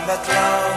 lambat love.